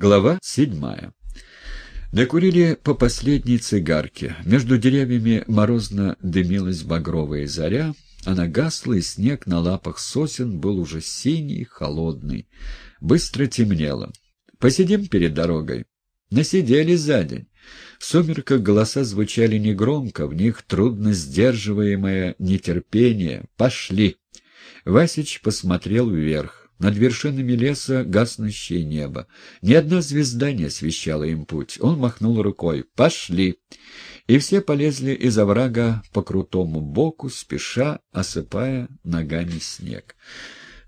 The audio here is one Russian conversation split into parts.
Глава седьмая. Докурили по последней цигарке. Между деревьями морозно дымилась багровая заря, она гасла, и снег на лапах сосен был уже синий, холодный. Быстро темнело. «Посидим перед дорогой?» Насидели за день. В сумерках голоса звучали негромко, в них трудно сдерживаемое нетерпение. «Пошли!» Васич посмотрел вверх. Над вершинами леса гаснущее небо. Ни одна звезда не освещала им путь. Он махнул рукой. «Пошли!» И все полезли из оврага по крутому боку, спеша, осыпая ногами снег.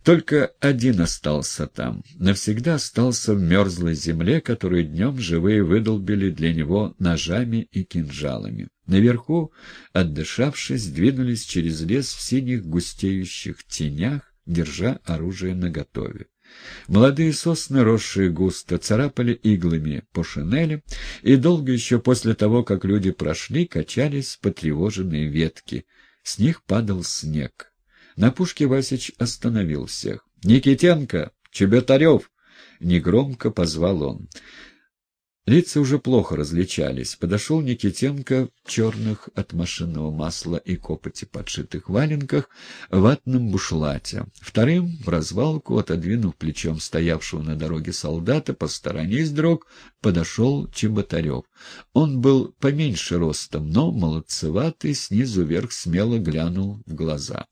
Только один остался там, навсегда остался в мерзлой земле, которую днем живые выдолбили для него ножами и кинжалами. Наверху, отдышавшись, двинулись через лес в синих густеющих тенях, держа оружие наготове. Молодые сосны, росшие густо, царапали иглами по шинели, и долго еще после того, как люди прошли, качались потревоженные ветки. С них падал снег. На пушке Васич остановил всех. «Никитенко! Чеботарев!» — негромко позвал он. Лица уже плохо различались. Подошел Никитенко в черных от машинного масла и копоти подшитых валенках, в ватном бушлате. Вторым, в развалку, отодвинув плечом стоявшего на дороге солдата, посторонись, дрог, подошел Чеботарев. Он был поменьше ростом, но молодцеватый, снизу вверх смело глянул в глаза.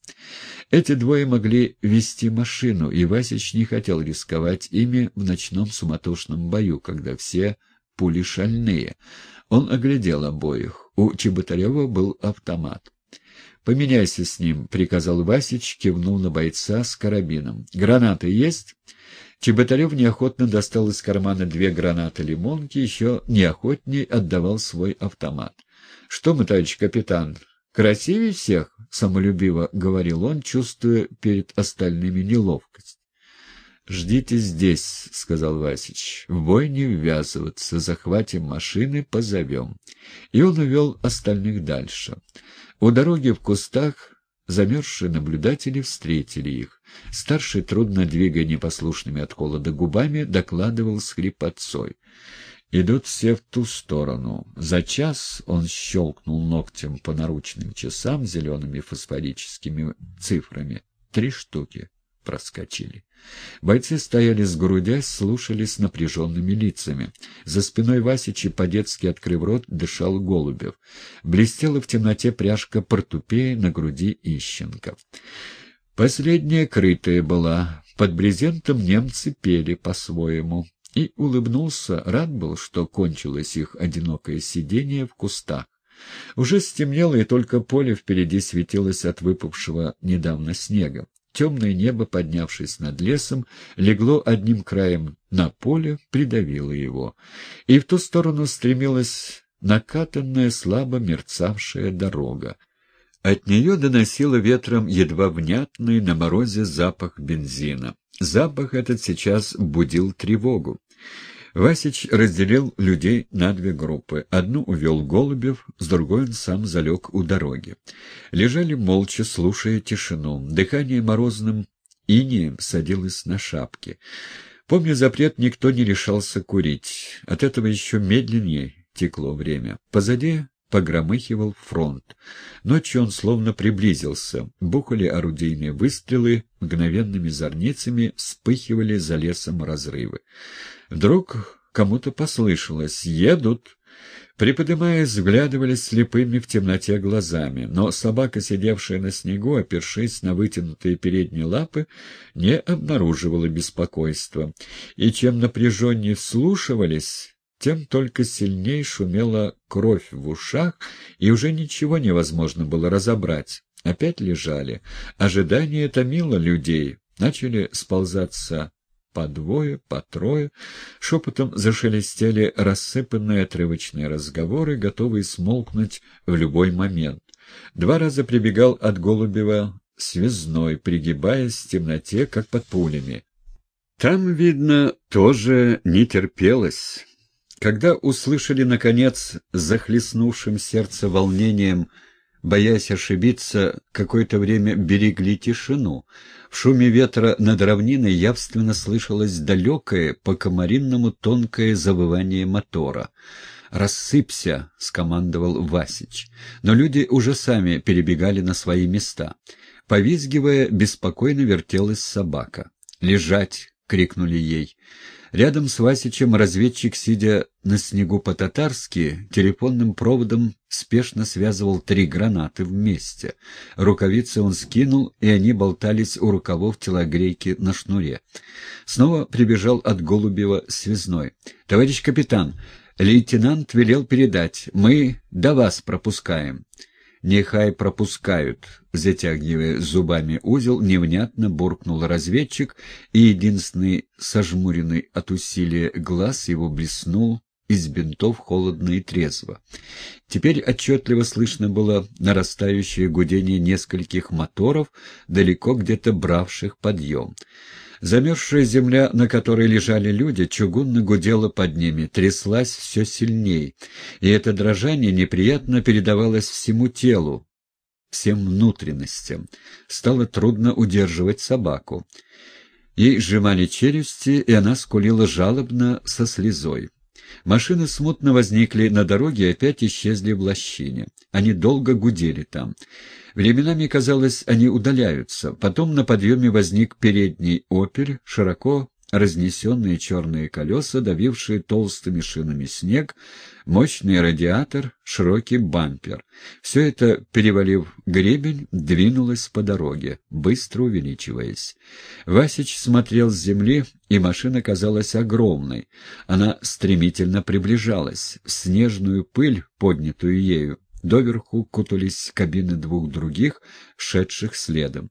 Эти двое могли вести машину, и Васич не хотел рисковать ими в ночном суматошном бою, когда все пули шальные. Он оглядел обоих. У Чеботарева был автомат. «Поменяйся с ним», — приказал Васич, кивнул на бойца с карабином. «Гранаты есть?» Чеботарев неохотно достал из кармана две гранаты лимонки, еще неохотней отдавал свой автомат. «Что мы, товарищ капитан, красивее всех?» — самолюбиво говорил он, чувствуя перед остальными неловкость. «Ждите здесь», — сказал Васич. «В бой не ввязываться, захватим машины, позовем». И он увел остальных дальше. У дороги в кустах замерзшие наблюдатели встретили их. Старший, трудно двигая непослушными от холода губами, докладывал с хрипотцой. Идут все в ту сторону. За час он щелкнул ногтем по наручным часам зелеными фосфорическими цифрами. Три штуки проскочили. Бойцы стояли сгрудясь, слушали с напряженными лицами. За спиной Васичи, по-детски открыв рот, дышал Голубев. Блестела в темноте пряжка портупея на груди Ищенко. Последняя крытая была. Под брезентом немцы пели по-своему. И улыбнулся, рад был, что кончилось их одинокое сидение в кустах. Уже стемнело, и только поле впереди светилось от выпавшего недавно снега. Темное небо, поднявшись над лесом, легло одним краем на поле, придавило его. И в ту сторону стремилась накатанная, слабо мерцавшая дорога. От нее доносило ветром едва внятный на морозе запах бензина. Запах этот сейчас будил тревогу. Васич разделил людей на две группы. Одну увел Голубев, с другой он сам залег у дороги. Лежали молча, слушая тишину. Дыхание морозным инеем садилось на шапки. Помня запрет, никто не решался курить. От этого еще медленнее текло время. Позади погромыхивал фронт. Ночью он словно приблизился. Бухали орудийные выстрелы, мгновенными зорницами вспыхивали за лесом разрывы. Вдруг кому-то послышалось «Едут!» Приподымаясь, взглядывались слепыми в темноте глазами, но собака, сидевшая на снегу, опершись на вытянутые передние лапы, не обнаруживала беспокойства, и чем напряженнее вслушивались, тем только сильней шумела кровь в ушах, и уже ничего невозможно было разобрать. Опять лежали. Ожидание томило людей. Начали сползаться по двое, по трое. Шепотом зашелестели рассыпанные отрывочные разговоры, готовые смолкнуть в любой момент. Два раза прибегал от Голубева связной, пригибаясь в темноте, как под пулями. Там, видно, тоже не терпелось. Когда услышали, наконец, захлестнувшим сердце волнением боясь ошибиться, какое-то время берегли тишину. В шуме ветра над равниной явственно слышалось далекое, по-комаринному тонкое завывание мотора. «Рассыпься!» — скомандовал Васич. Но люди уже сами перебегали на свои места. Повизгивая, беспокойно вертелась собака. «Лежать!» — крикнули ей. Рядом с Васичем разведчик, сидя на снегу по-татарски, телефонным проводом спешно связывал три гранаты вместе. Рукавицы он скинул, и они болтались у рукавов телогрейки на шнуре. Снова прибежал от Голубева связной. «Товарищ капитан, лейтенант велел передать. Мы до вас пропускаем». «Нехай пропускают», — затягивая зубами узел, невнятно буркнул разведчик, и единственный сожмуренный от усилия глаз его блеснул из бинтов холодно и трезво. Теперь отчетливо слышно было нарастающее гудение нескольких моторов, далеко где-то бравших подъем. Замерзшая земля, на которой лежали люди, чугунно гудела под ними, тряслась все сильней, и это дрожание неприятно передавалось всему телу, всем внутренностям. Стало трудно удерживать собаку. Ей сжимали челюсти, и она скулила жалобно со слезой. Машины смутно возникли на дороге и опять исчезли в лощине. Они долго гудели там. Временами, казалось, они удаляются. Потом на подъеме возник передний «Опель», широко разнесенные черные колеса, давившие толстыми шинами снег, мощный радиатор, широкий бампер. Все это, перевалив гребень, двинулось по дороге, быстро увеличиваясь. Васич смотрел с земли, и машина казалась огромной. Она стремительно приближалась. Снежную пыль, поднятую ею, Доверху кутались кабины двух других, шедших следом.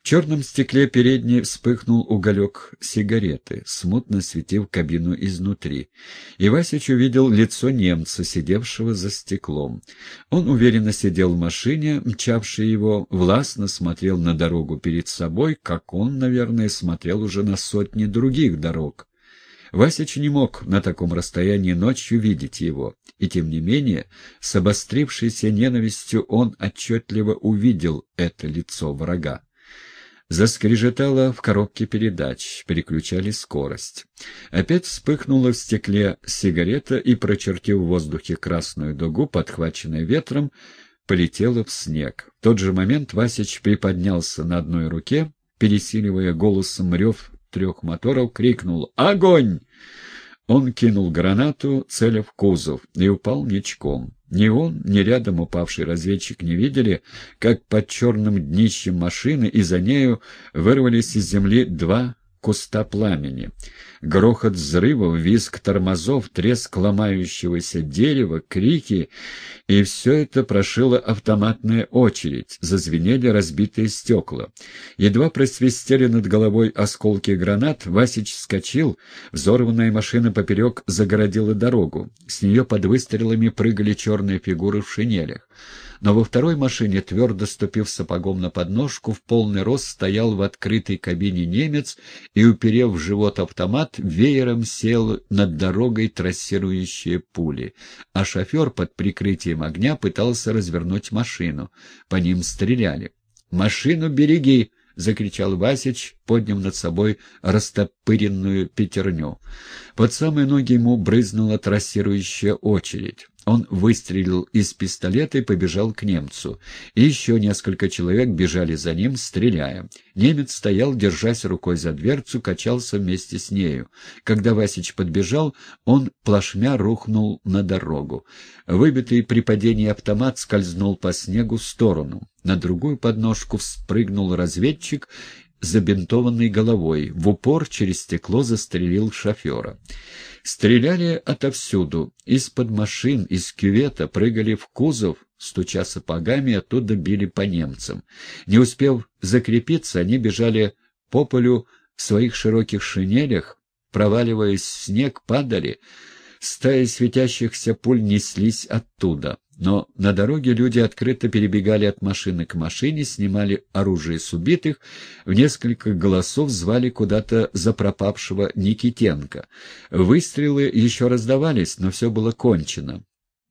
В черном стекле передней вспыхнул уголек сигареты, смутно светив кабину изнутри. И Васич увидел лицо немца, сидевшего за стеклом. Он уверенно сидел в машине, мчавший его, властно смотрел на дорогу перед собой, как он, наверное, смотрел уже на сотни других дорог. Васич не мог на таком расстоянии ночью видеть его, и тем не менее, с обострившейся ненавистью он отчетливо увидел это лицо врага. Заскрежетало в коробке передач, переключали скорость. Опять вспыхнула в стекле сигарета и, прочертив в воздухе красную дугу, подхваченная ветром, полетела в снег. В тот же момент Васич приподнялся на одной руке, пересиливая голосом рев трех моторов, крикнул «Огонь!». Он кинул гранату, целя в кузов, и упал ничком. Ни он, ни рядом упавший разведчик не видели, как под черным днищем машины и за нею вырвались из земли два куста пламени. Грохот взрывов, визг тормозов, треск ломающегося дерева, крики — и все это прошила автоматная очередь, зазвенели разбитые стекла. Едва просвистели над головой осколки гранат, Васич вскочил, взорванная машина поперек загородила дорогу. С нее под выстрелами прыгали черные фигуры в шинелях но во второй машине, твердо ступив сапогом на подножку, в полный рост стоял в открытой кабине немец и, уперев в живот автомат, веером сел над дорогой трассирующие пули, а шофер под прикрытием огня пытался развернуть машину. По ним стреляли. «Машину береги!» — закричал Васич, подняв над собой растопыренную пятерню. Под самые ноги ему брызнула трассирующая очередь. Он выстрелил из пистолета и побежал к немцу. И еще несколько человек бежали за ним, стреляя. Немец стоял, держась рукой за дверцу, качался вместе с нею. Когда Васич подбежал, он плашмя рухнул на дорогу. Выбитый при падении автомат скользнул по снегу в сторону. На другую подножку вспрыгнул разведчик забинтованной головой, в упор через стекло застрелил шофера. Стреляли отовсюду, из-под машин, из кювета, прыгали в кузов, стуча сапогами, оттуда били по немцам. Не успев закрепиться, они бежали по полю в своих широких шинелях, проваливаясь в снег, падали. Стаи светящихся пуль неслись оттуда. Но на дороге люди открыто перебегали от машины к машине, снимали оружие с убитых, в несколько голосов звали куда-то за пропавшего Никитенко. Выстрелы еще раздавались, но все было кончено.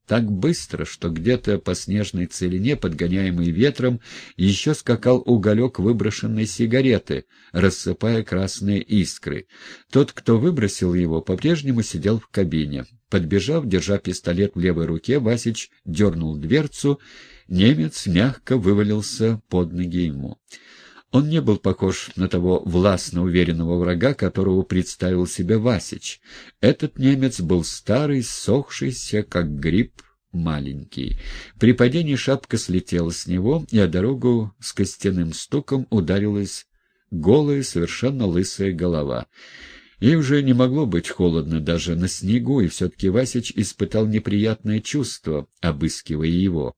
Так быстро, что где-то по снежной целине, подгоняемый ветром, еще скакал уголек выброшенной сигареты, рассыпая красные искры. Тот, кто выбросил его, по-прежнему сидел в кабине. Подбежав, держа пистолет в левой руке, Васич дернул дверцу, немец мягко вывалился под ноги ему. Он не был похож на того властно уверенного врага, которого представил себе Васич. Этот немец был старый, сохшийся, как гриб, маленький. При падении шапка слетела с него, и о дорогу с костяным стуком ударилась голая, совершенно лысая голова. Ей уже не могло быть холодно даже на снегу, и все-таки Васич испытал неприятное чувство, обыскивая его.